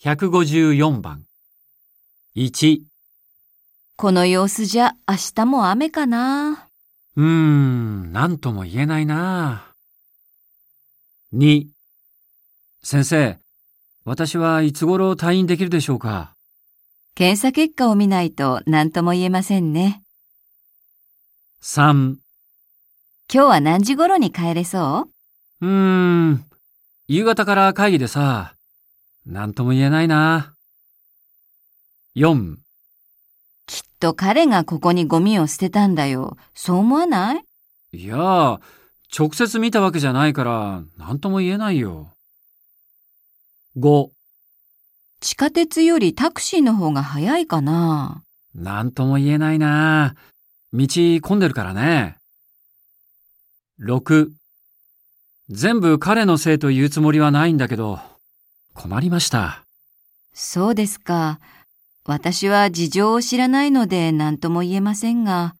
154番。1、この様子じゃ明日も雨かな。うーん、なんとも言えないな。2、先生、私はいつ頃退院できるでしょうか？検査結果を見ないと何とも言えませんね。?3、今日は何時頃に帰れそう？うーん、夕方から会議でさ、なんとも言えないな。4、きっと彼がここにゴミを捨てたんだよ。そう思わない？いやあ、直接見たわけじゃないから、なんとも言えないよ。5、地下鉄よりタクシーの方が早いかな。なんとも言えないな。道混んでるからね。6、全部彼のせいと言うつもりはないんだけど、困りました。そうですか。私は事情を知らないので何とも言えませんが、